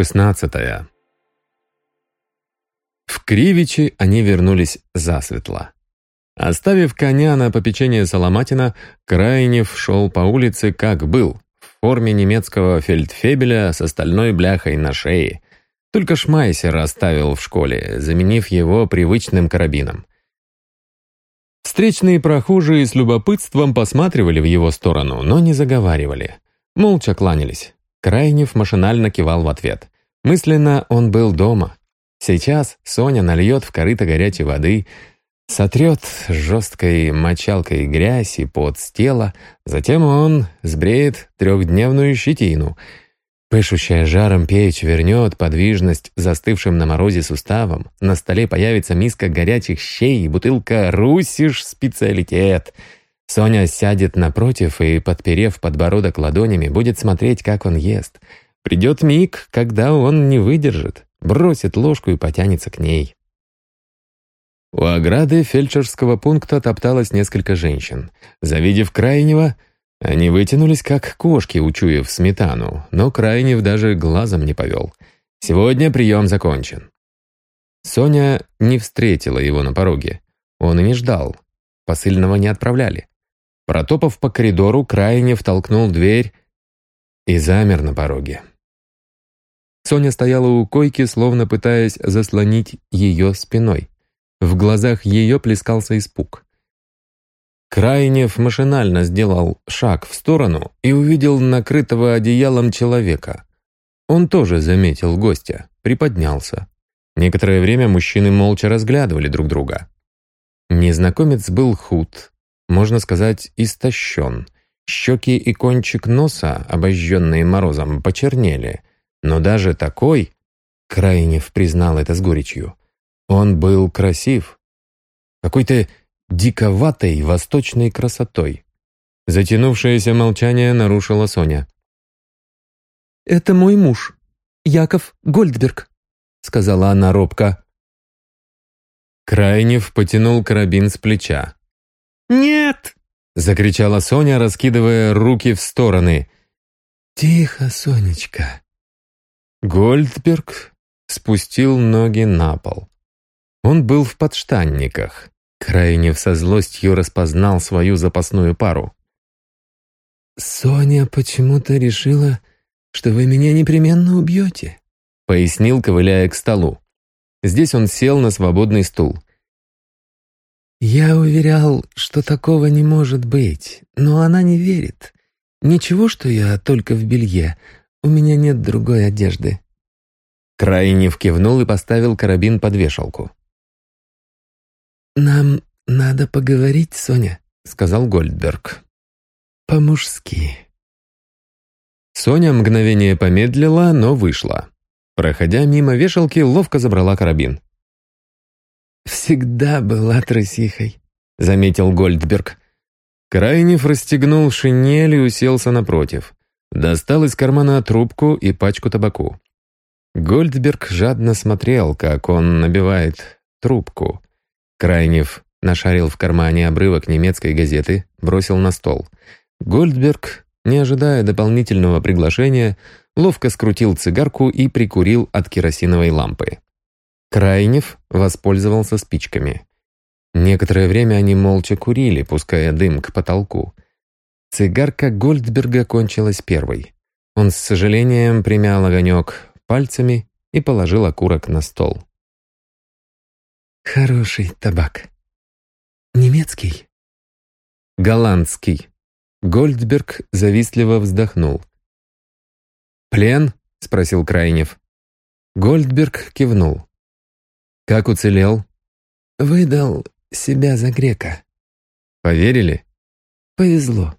16. В Кривичи они вернулись засветло. Оставив коня на попечение Соломатина, Крайнев шел по улице как был, в форме немецкого фельдфебеля с остальной бляхой на шее. Только Шмайсер оставил в школе, заменив его привычным карабином. Встречные прохожие с любопытством посматривали в его сторону, но не заговаривали. Молча кланялись. Крайнев машинально кивал в ответ. Мысленно он был дома. Сейчас Соня нальет в корыто горячей воды, сотрет жесткой мочалкой грязь и пот с тела, затем он сбреет трехдневную щетину. Пышущая жаром печь вернет подвижность застывшим на морозе суставом, на столе появится миска горячих щей и бутылка «Русиш специалитет», Соня сядет напротив и, подперев подбородок ладонями, будет смотреть, как он ест. Придет миг, когда он не выдержит, бросит ложку и потянется к ней. У ограды фельдшерского пункта топталось несколько женщин. Завидев крайнего, они вытянулись, как кошки, учуяв сметану, но крайнев даже глазом не повел. Сегодня прием закончен. Соня не встретила его на пороге. Он и не ждал. Посыльного не отправляли. Протопав по коридору, крайне втолкнул дверь и замер на пороге. Соня стояла у койки, словно пытаясь заслонить ее спиной. В глазах ее плескался испуг. Крайнев машинально сделал шаг в сторону и увидел накрытого одеялом человека. Он тоже заметил гостя, приподнялся. Некоторое время мужчины молча разглядывали друг друга. Незнакомец был худ, можно сказать, истощен. Щеки и кончик носа, обожженные морозом, почернели. Но даже такой, Крайнев признал это с горечью, он был красив. Какой-то диковатой восточной красотой. Затянувшееся молчание нарушила Соня. «Это мой муж, Яков Гольдберг», — сказала она робко. Крайнев потянул карабин с плеча. «Нет!» — закричала Соня, раскидывая руки в стороны. «Тихо, Сонечка!» Гольдберг спустил ноги на пол. Он был в подштанниках. Крайнев со злостью распознал свою запасную пару. «Соня почему-то решила, что вы меня непременно убьете», пояснил, ковыляя к столу. Здесь он сел на свободный стул. Я уверял, что такого не может быть, но она не верит. Ничего, что я только в белье, у меня нет другой одежды. Крайнев кивнул и поставил карабин под вешалку. «Нам надо поговорить, Соня», — сказал Гольдберг. «По-мужски». Соня мгновение помедлила, но вышла. Проходя мимо вешалки, ловко забрала карабин. «Всегда была трусихой», — заметил Гольдберг. Крайнев расстегнул шинель и уселся напротив. Достал из кармана трубку и пачку табаку. Гольдберг жадно смотрел, как он набивает трубку. Крайнев нашарил в кармане обрывок немецкой газеты, бросил на стол. Гольдберг, не ожидая дополнительного приглашения, ловко скрутил цигарку и прикурил от керосиновой лампы. Крайнев воспользовался спичками. Некоторое время они молча курили, пуская дым к потолку. Цигарка Гольдберга кончилась первой. Он с сожалением примял огонек пальцами и положил окурок на стол. «Хороший табак. Немецкий?» «Голландский». Гольдберг завистливо вздохнул. «Плен?» — спросил Крайнев. Гольдберг кивнул. «Как уцелел?» «Выдал себя за грека». «Поверили?» «Повезло.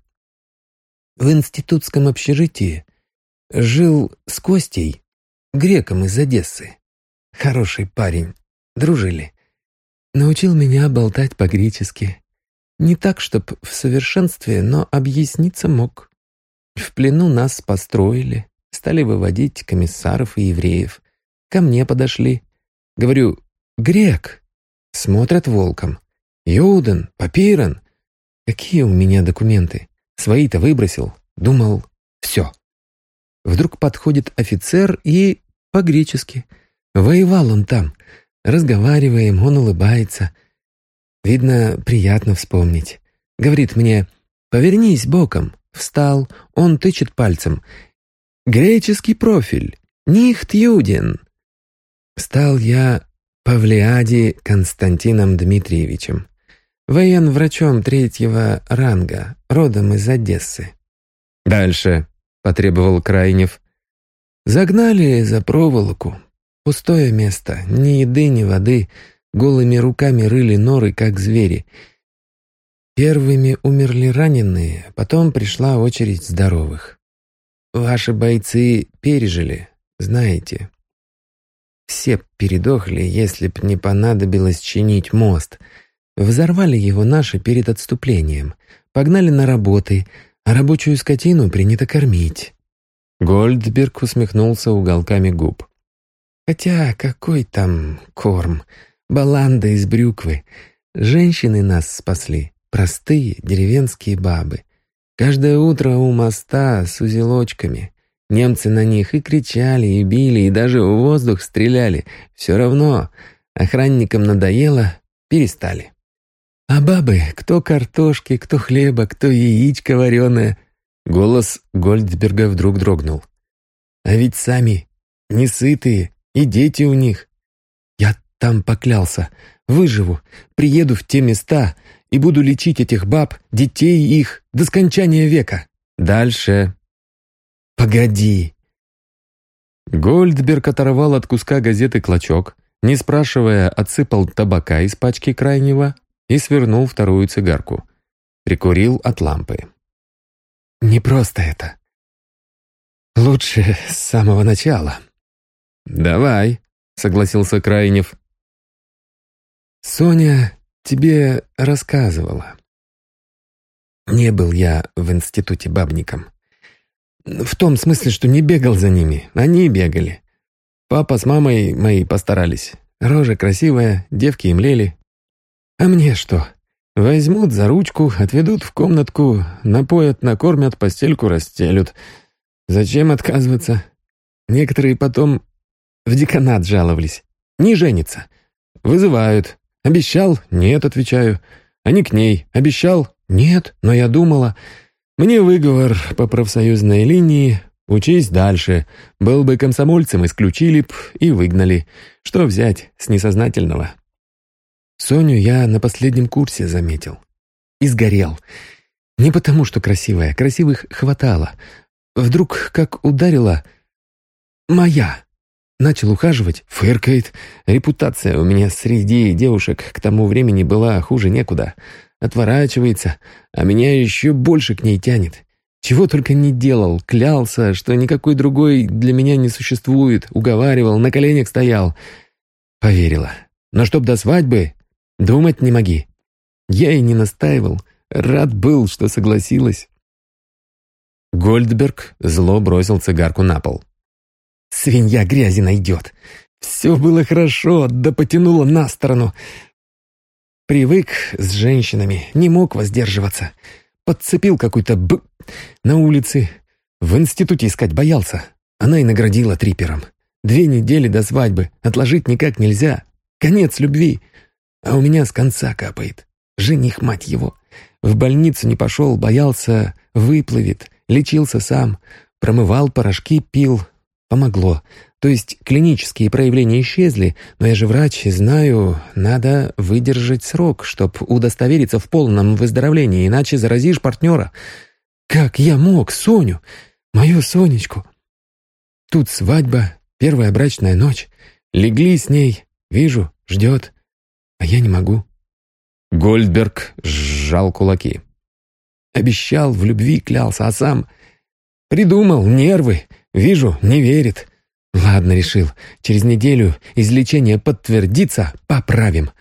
В институтском общежитии жил с Костей, греком из Одессы. Хороший парень, дружили. Научил меня болтать по-гречески. Не так, чтоб в совершенстве, но объясниться мог. В плену нас построили, стали выводить комиссаров и евреев. Ко мне подошли. Говорю, Грек. Смотрят волком. Юден, Папирон. Какие у меня документы? Свои-то выбросил. Думал, все. Вдруг подходит офицер и по-гречески. Воевал он там. Разговариваем, он улыбается. Видно, приятно вспомнить. Говорит мне, повернись боком. Встал, он тычет пальцем. Греческий профиль. Нихт Юдин. Стал я Павлиади Константином Дмитриевичем. Военврачом третьего ранга, родом из Одессы. «Дальше», — потребовал Крайнев. «Загнали за проволоку. Пустое место, ни еды, ни воды. Голыми руками рыли норы, как звери. Первыми умерли раненые, потом пришла очередь здоровых. Ваши бойцы пережили, знаете. Все передохли, если б не понадобилось чинить мост. Взорвали его наши перед отступлением. Погнали на работы, а рабочую скотину принято кормить. Гольдберг усмехнулся уголками губ. Хотя какой там корм? Баланда из брюквы. Женщины нас спасли. Простые деревенские бабы. Каждое утро у моста с узелочками. Немцы на них и кричали, и били, и даже в воздух стреляли. Все равно охранникам надоело, перестали. А бабы, кто картошки, кто хлеба, кто яичко вареное. Голос Гольдберга вдруг дрогнул. А ведь сами не сытые, и дети у них. Я там поклялся, выживу, приеду в те места, и буду лечить этих баб, детей их, до скончания века. Дальше. Погоди. Гольдберг оторвал от куска газеты клочок, не спрашивая, отсыпал табака из пачки крайнего и свернул вторую цигарку. Прикурил от лампы. «Не просто это. Лучше с самого начала». «Давай», — согласился Крайнев. «Соня тебе рассказывала. Не был я в институте бабником. В том смысле, что не бегал за ними, они бегали. Папа с мамой мои постарались. Рожа красивая, девки им лели. А мне что? Возьмут за ручку, отведут в комнатку, напоят, накормят, постельку расстелют. Зачем отказываться? Некоторые потом в деканат жаловались. Не женятся. Вызывают. Обещал? Нет, отвечаю. Они к ней. Обещал? Нет, но я думала. Мне выговор по профсоюзной линии. Учись дальше. Был бы комсомольцем, исключили б и выгнали. Что взять с несознательного? Соню я на последнем курсе заметил. И сгорел. Не потому, что красивая. Красивых хватало. Вдруг как ударила «моя». Начал ухаживать, фыркает. Репутация у меня среди девушек к тому времени была хуже некуда. Отворачивается, а меня еще больше к ней тянет. Чего только не делал, клялся, что никакой другой для меня не существует, уговаривал, на коленях стоял. Поверила. Но чтоб до свадьбы, думать не моги. Я и не настаивал, рад был, что согласилась. Гольдберг зло бросил цигарку на пол. Свинья грязи найдет. Все было хорошо, да потянуло на сторону. Привык с женщинами, не мог воздерживаться. Подцепил какой-то б... на улице. В институте искать боялся. Она и наградила трипером. Две недели до свадьбы. Отложить никак нельзя. Конец любви. А у меня с конца капает. Жених, мать его. В больницу не пошел, боялся, выплывет. Лечился сам. Промывал порошки, пил. Помогло. То есть клинические проявления исчезли, но я же врач и знаю, надо выдержать срок, чтобы удостовериться в полном выздоровлении, иначе заразишь партнера. Как я мог Соню, мою Сонечку? Тут свадьба, первая брачная ночь. Легли с ней, вижу, ждет, а я не могу. Гольдберг сжал кулаки. Обещал, в любви клялся, а сам... Придумал, нервы, Вижу, не верит. Ладно, решил. Через неделю излечение подтвердится, поправим.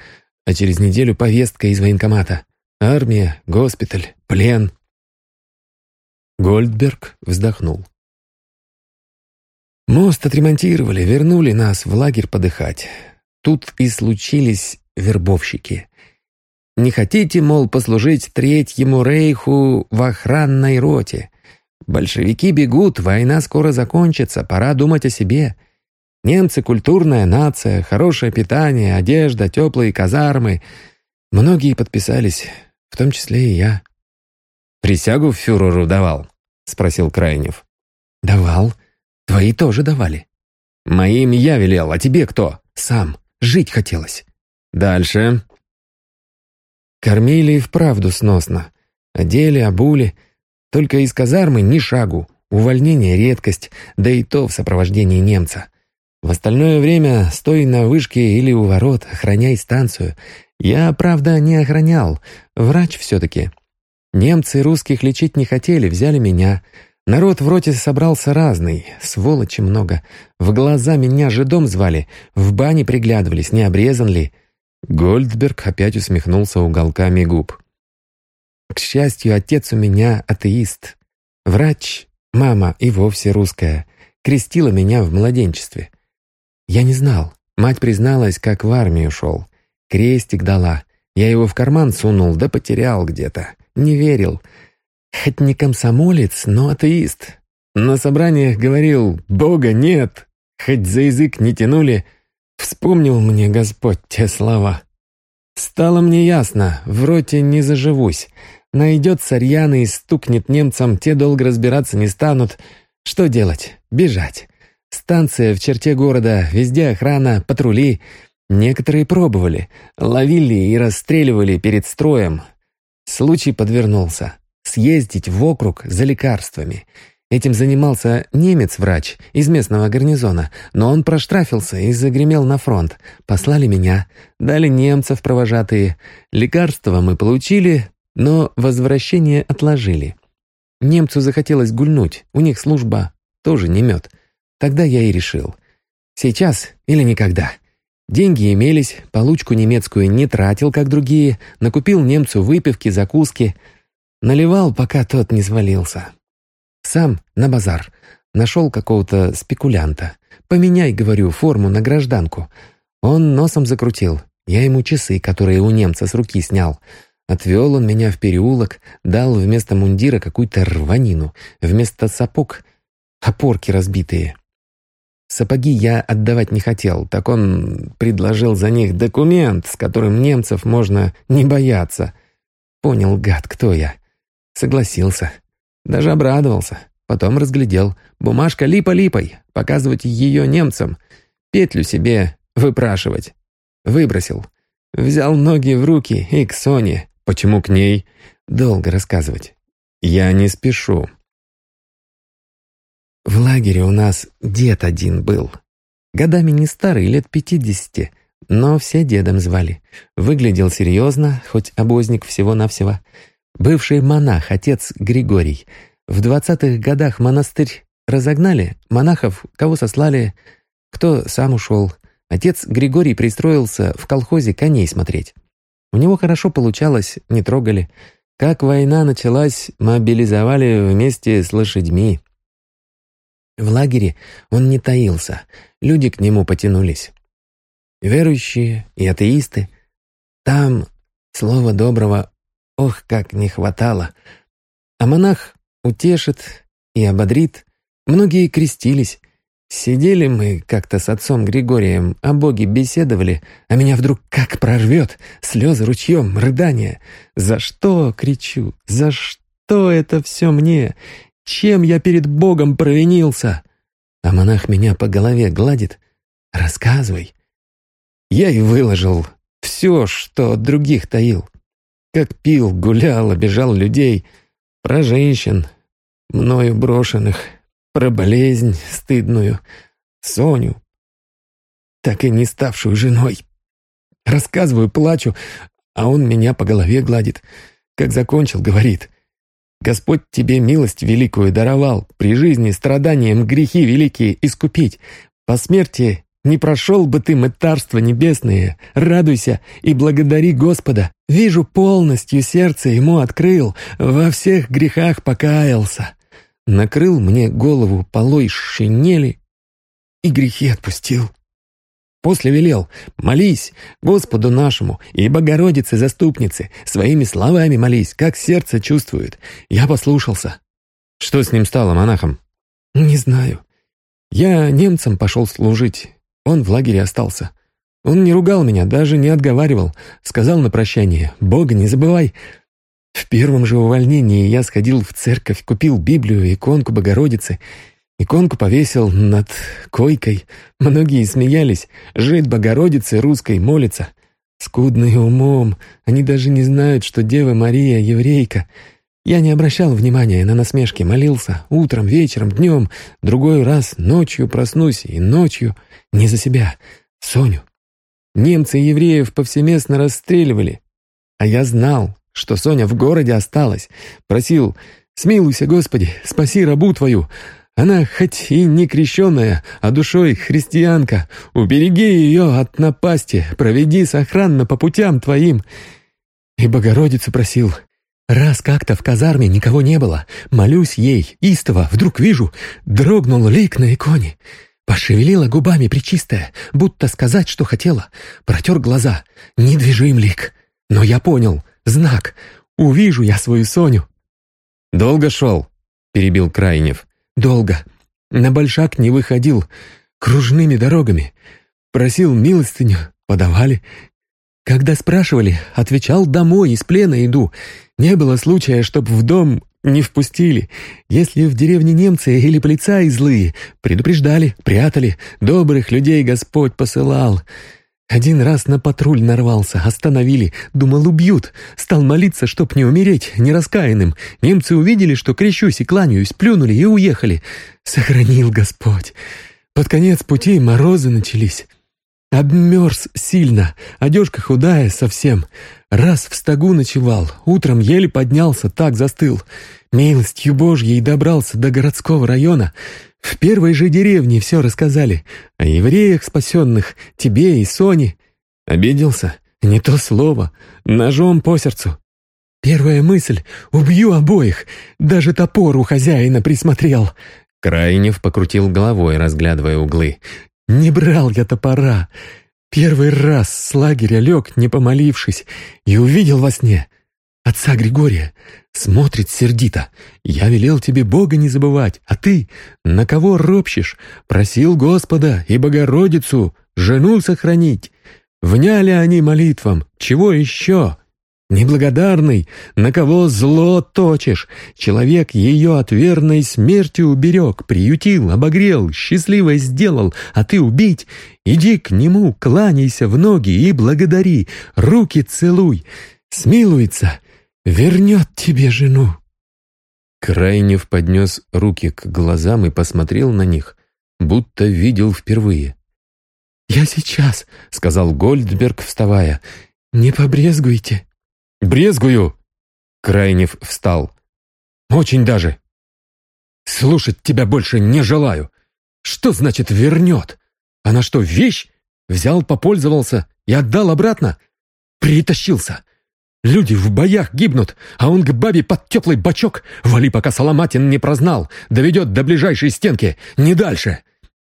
А через неделю повестка из военкомата. Армия, госпиталь, плен. Гольдберг вздохнул. Мост отремонтировали, вернули нас в лагерь подыхать. Тут и случились вербовщики. Не хотите, мол, послужить Третьему Рейху в охранной роте? Большевики бегут, война скоро закончится, пора думать о себе. Немцы — культурная нация, хорошее питание, одежда, теплые казармы. Многие подписались, в том числе и я. «Присягу фюреру давал?» — спросил Крайнев. «Давал. Твои тоже давали». «Моим я велел, а тебе кто?» «Сам. Жить хотелось». «Дальше». Кормили и вправду сносно. Одели, обули. Только из казармы ни шагу. Увольнение — редкость, да и то в сопровождении немца. В остальное время стой на вышке или у ворот, охраняй станцию. Я, правда, не охранял. Врач все-таки. Немцы русских лечить не хотели, взяли меня. Народ в роте собрался разный, сволочи много. В глаза меня же дом звали, в бане приглядывались, не обрезан ли. Гольдберг опять усмехнулся уголками губ. К счастью, отец у меня атеист. Врач, мама и вовсе русская, крестила меня в младенчестве. Я не знал. Мать призналась, как в армию шел. Крестик дала. Я его в карман сунул, да потерял где-то. Не верил. Хоть не комсомолец, но атеист. На собраниях говорил «Бога нет». Хоть за язык не тянули, вспомнил мне Господь те слова. Стало мне ясно, в роте не заживусь. Найдется рьяный и стукнет немцам, те долго разбираться не станут. Что делать? Бежать. Станция в черте города, везде охрана, патрули. Некоторые пробовали, ловили и расстреливали перед строем. Случай подвернулся. Съездить в округ за лекарствами. Этим занимался немец-врач из местного гарнизона, но он проштрафился и загремел на фронт. Послали меня, дали немцев провожатые. Лекарства мы получили, но возвращение отложили. Немцу захотелось гульнуть, у них служба тоже не мед. Тогда я и решил. Сейчас или никогда. Деньги имелись, получку немецкую не тратил, как другие, накупил немцу выпивки, закуски. Наливал, пока тот не свалился. Сам на базар. Нашел какого-то спекулянта. «Поменяй, — говорю, — форму на гражданку». Он носом закрутил. Я ему часы, которые у немца с руки снял. Отвел он меня в переулок, дал вместо мундира какую-то рванину, вместо сапог — опорки разбитые. Сапоги я отдавать не хотел, так он предложил за них документ, с которым немцев можно не бояться. Понял, гад, кто я. Согласился. Даже обрадовался. Потом разглядел. Бумажка липа-липой. Показывать ее немцам. Петлю себе выпрашивать. Выбросил. Взял ноги в руки и к Соне. Почему к ней? Долго рассказывать. Я не спешу. В лагере у нас дед один был. Годами не старый, лет пятидесяти, но все дедом звали. Выглядел серьезно, хоть обозник всего-навсего. Бывший монах, отец Григорий. В двадцатых годах монастырь разогнали, монахов кого сослали, кто сам ушел. Отец Григорий пристроился в колхозе коней смотреть. У него хорошо получалось, не трогали. Как война началась, мобилизовали вместе с лошадьми. В лагере он не таился, люди к нему потянулись. Верующие и атеисты. Там слова доброго ох, как не хватало. А монах утешит и ободрит. Многие крестились. Сидели мы как-то с отцом Григорием, о Боге беседовали, а меня вдруг как прорвет, слезы ручьем, рыдания. «За что?» — кричу. «За что это все мне? Чем я перед Богом провинился?» А монах меня по голове гладит. «Рассказывай». Я и выложил все, что от других таил. Как пил, гулял, обижал людей. Про женщин, мною брошенных. Про болезнь стыдную. Соню, так и не ставшую женой. Рассказываю, плачу, а он меня по голове гладит. Как закончил, говорит — Господь тебе милость великую даровал, при жизни страданием грехи великие искупить. По смерти не прошел бы ты мытарства небесные. Радуйся и благодари Господа. Вижу, полностью сердце ему открыл, во всех грехах покаялся. Накрыл мне голову полой шинели и грехи отпустил. После велел «Молись Господу нашему и Богородице заступнице, своими словами молись, как сердце чувствует». Я послушался. Что с ним стало, монахом? Не знаю. Я немцам пошел служить, он в лагере остался. Он не ругал меня, даже не отговаривал. Сказал на прощание, «Бога не забывай». В первом же увольнении я сходил в церковь, купил Библию, иконку Богородицы. Иконку повесил над койкой. Многие смеялись. Жить Богородице русской молится. Скудные умом. Они даже не знают, что Дева Мария еврейка. Я не обращал внимания на насмешки, молился. Утром, вечером, днем. Другой раз ночью проснусь и ночью. Не за себя. Соню. Немцы и евреев повсеместно расстреливали. А я знал, что Соня в городе осталась. Просил «Смилуйся, Господи, спаси рабу Твою». Она хоть и не крещенная, а душой христианка. Убереги ее от напасти, проведи сохранно по путям Твоим. И Богородицу просил. Раз как-то в казарме никого не было, молюсь ей, истово, вдруг вижу, дрогнул лик на иконе. Пошевелила губами причистая, будто сказать, что хотела. Протер глаза. Недвижим лик. Но я понял. Знак. Увижу я свою Соню. «Долго шел?» — перебил Крайнев. «Долго. На большак не выходил. Кружными дорогами. Просил милостыню. Подавали. Когда спрашивали, отвечал «домой, из плена иду». Не было случая, чтоб в дом не впустили. Если в деревне немцы или полицаи злые, предупреждали, прятали, добрых людей Господь посылал. Один раз на патруль нарвался, остановили, думал, убьют. Стал молиться, чтоб не умереть, не раскаянным. Немцы увидели, что крещусь и кланяюсь, плюнули и уехали. Сохранил Господь. Под конец пути морозы начались. Обмерз сильно, одежка худая совсем. Раз в стогу ночевал, утром еле поднялся, так застыл. Милостью Божьей добрался до городского района. В первой же деревне все рассказали. О евреях спасенных, тебе и Соне. Обиделся? Не то слово. Ножом по сердцу. Первая мысль — убью обоих. Даже топор у хозяина присмотрел. Крайнев покрутил головой, разглядывая углы. Не брал я топора. Первый раз с лагеря лег, не помолившись, и увидел во сне отца Григория. Смотрит сердито. «Я велел тебе Бога не забывать, а ты на кого ропщешь? Просил Господа и Богородицу жену сохранить. Вняли они молитвам, чего еще?» Неблагодарный, на кого зло точишь. Человек ее от верной смерти уберег, приютил, обогрел, счастливой сделал, а ты убить? Иди к нему, кланяйся в ноги и благодари, руки целуй. Смилуется, вернет тебе жену. Крайнев поднес руки к глазам и посмотрел на них, будто видел впервые. «Я сейчас», — сказал Гольдберг, вставая, — «не побрезгуйте». «Брезгую!» Крайнев встал. «Очень даже!» «Слушать тебя больше не желаю! Что значит «вернет»? Она что, вещь? Взял, попользовался и отдал обратно? Притащился! Люди в боях гибнут, а он к бабе под теплый бачок, вали, пока Соломатин не прознал, доведет до ближайшей стенки, не дальше!»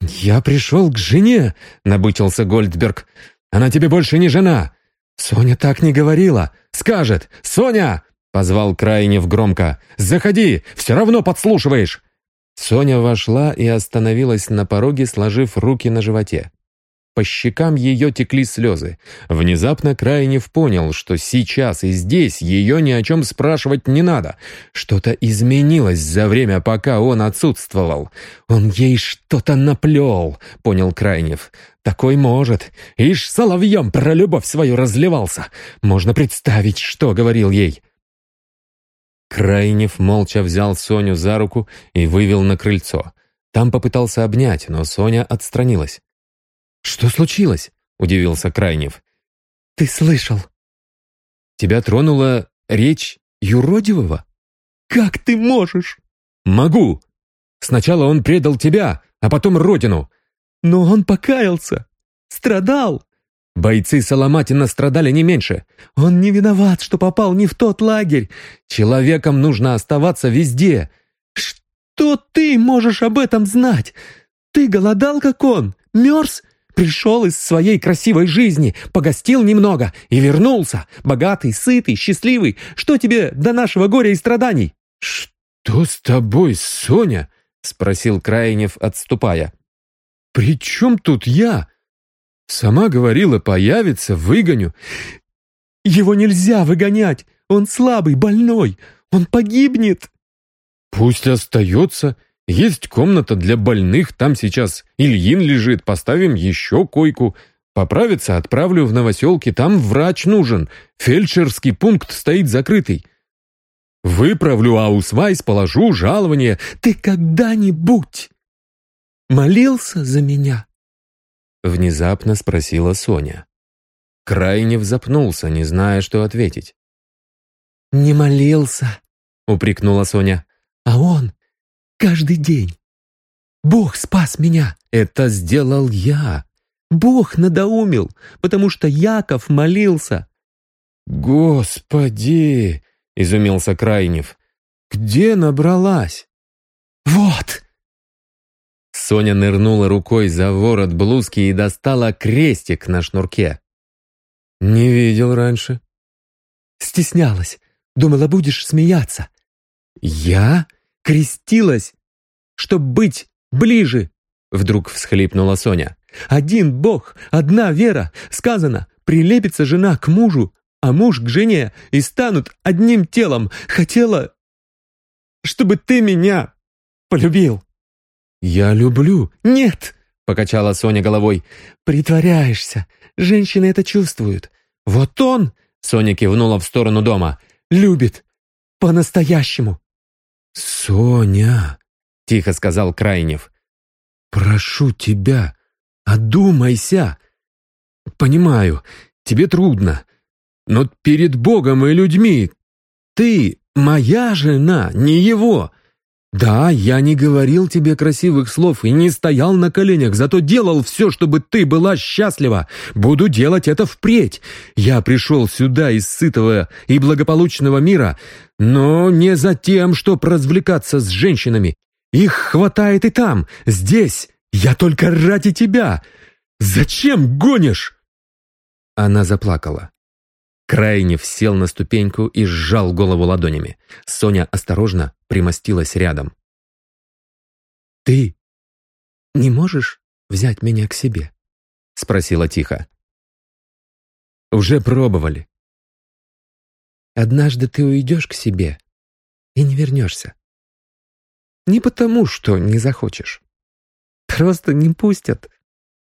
«Я пришел к жене», — набычился Гольдберг. «Она тебе больше не жена. Соня так не говорила. Скажет «Соня!» — позвал Крайнев громко. «Заходи, все равно подслушиваешь!» Соня вошла и остановилась на пороге, сложив руки на животе. По щекам ее текли слезы. Внезапно Крайнев понял, что сейчас и здесь ее ни о чем спрашивать не надо. Что-то изменилось за время, пока он отсутствовал. Он ей что-то наплел, понял Крайнев. Такой может. Ишь, соловьем про любовь свою разливался. Можно представить, что говорил ей. Крайнев молча взял Соню за руку и вывел на крыльцо. Там попытался обнять, но Соня отстранилась. «Что случилось?» — удивился Крайнев. «Ты слышал?» «Тебя тронула речь юродивого?» «Как ты можешь?» «Могу! Сначала он предал тебя, а потом родину!» «Но он покаялся! Страдал!» Бойцы Соломатина страдали не меньше. «Он не виноват, что попал не в тот лагерь. Человеком нужно оставаться везде». «Что ты можешь об этом знать? Ты голодал, как он? Мерз? Пришел из своей красивой жизни, погостил немного и вернулся, богатый, сытый, счастливый. Что тебе до нашего горя и страданий?» «Что с тобой, Соня?» — спросил Крайнев, отступая. «При чем тут я? Сама говорила, появится, выгоню». «Его нельзя выгонять! Он слабый, больной! Он погибнет!» «Пусть остается. Есть комната для больных, там сейчас Ильин лежит, поставим еще койку. Поправится, отправлю в новоселки, там врач нужен. Фельдшерский пункт стоит закрытый. Выправлю аусвайс, положу жалование. Ты когда-нибудь молился за меня?» Внезапно спросила Соня. Крайне запнулся, не зная, что ответить. «Не молился», — упрекнула Соня. «А он каждый день. Бог спас меня». «Это сделал я». «Бог надоумил, потому что Яков молился». «Господи!» — изумился Крайнев. «Где набралась?» «Вот!» Соня нырнула рукой за ворот блузки и достала крестик на шнурке. «Не видел раньше». «Стеснялась. Думала, будешь смеяться». «Я? Крестилась, чтоб быть ближе!» Вдруг всхлипнула Соня. «Один Бог, одна вера. Сказано, прилепится жена к мужу, а муж к жене, и станут одним телом. Хотела, чтобы ты меня полюбил». «Я люблю». «Нет!» — покачала Соня головой. «Притворяешься. Женщины это чувствуют. Вот он, — Соня кивнула в сторону дома, — любит. По-настоящему». «Соня!» — тихо сказал Крайнев. «Прошу тебя, одумайся. Понимаю, тебе трудно, но перед Богом и людьми ты моя жена, не его. Да, я не говорил тебе красивых слов и не стоял на коленях, зато делал все, чтобы ты была счастлива. Буду делать это впредь. Я пришел сюда из сытого и благополучного мира, но не за тем, чтобы развлекаться с женщинами. Их хватает и там, здесь. Я только ради тебя. Зачем гонишь?» Она заплакала. Крайнев сел на ступеньку и сжал голову ладонями. Соня осторожно примостилась рядом. «Ты не можешь взять меня к себе?» — спросила тихо. «Уже пробовали». «Однажды ты уйдешь к себе и не вернешься. Не потому, что не захочешь. Просто не пустят».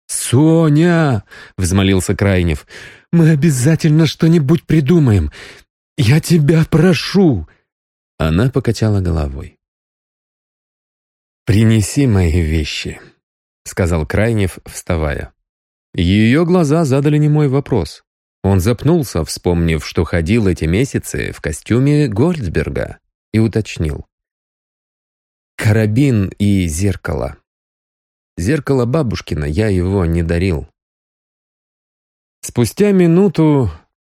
«Соня!» — взмолился Крайнев. «Мы обязательно что-нибудь придумаем. Я тебя прошу!» Она покачала головой. «Принеси мои вещи», — сказал Крайнев, вставая. Ее глаза задали немой вопрос. Он запнулся, вспомнив, что ходил эти месяцы в костюме Гольдсберга, и уточнил. «Карабин и зеркало». Зеркало бабушкина, я его не дарил. Спустя минуту,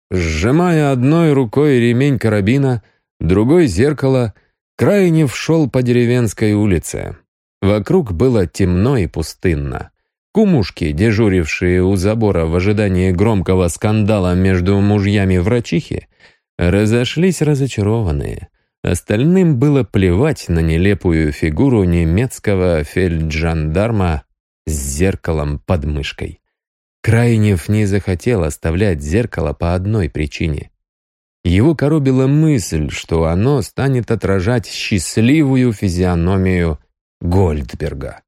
сжимая одной рукой ремень карабина, другой зеркало, Крайнев шел по деревенской улице. Вокруг было темно и пустынно. Кумушки, дежурившие у забора в ожидании громкого скандала между мужьями врачихи, разошлись разочарованные. Остальным было плевать на нелепую фигуру немецкого фельджандарма с зеркалом под мышкой. Крайнев не захотел оставлять зеркало по одной причине. Его коробила мысль, что оно станет отражать счастливую физиономию Гольдберга.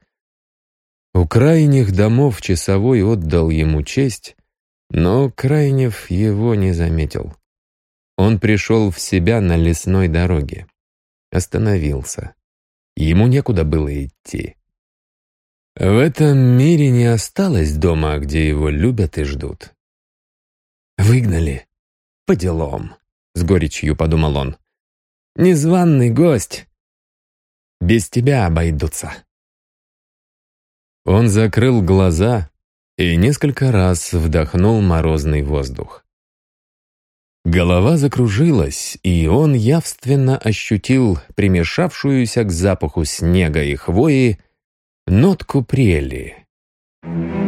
У крайних домов часовой отдал ему честь, но Крайнев его не заметил. Он пришел в себя на лесной дороге. Остановился. Ему некуда было идти. В этом мире не осталось дома, где его любят и ждут. «Выгнали. По делам», — с горечью подумал он. «Незваный гость. Без тебя обойдутся». Он закрыл глаза и несколько раз вдохнул морозный воздух. Голова закружилась, и он явственно ощутил примешавшуюся к запаху снега и хвои нотку прели. Thank you.